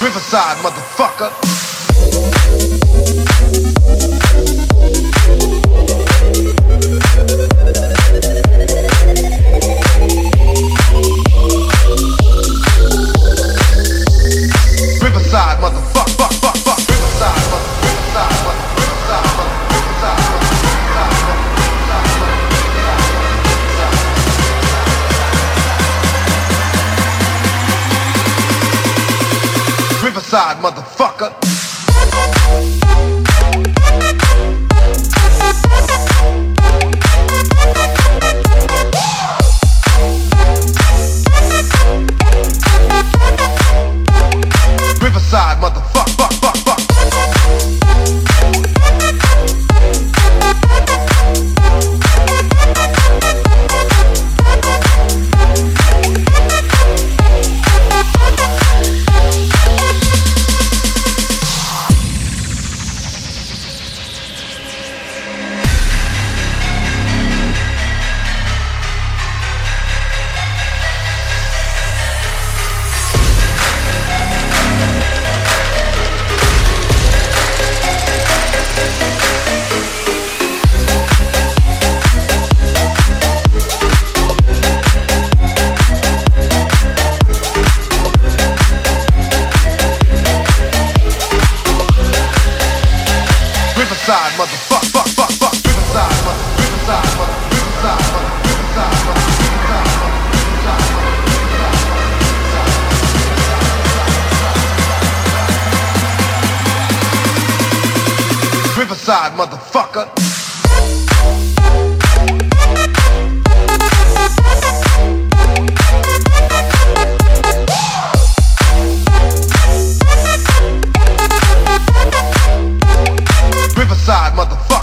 Riverside, motherfucker. Riverside, motherfucker. Riverside, motherfucker. Riverside, motherfucker. Fuck, fuck, fuck. Riverside, mother. Riverside, mother. Riverside, mother. Riverside, mother. Riverside, mother. Inside, motherfucker.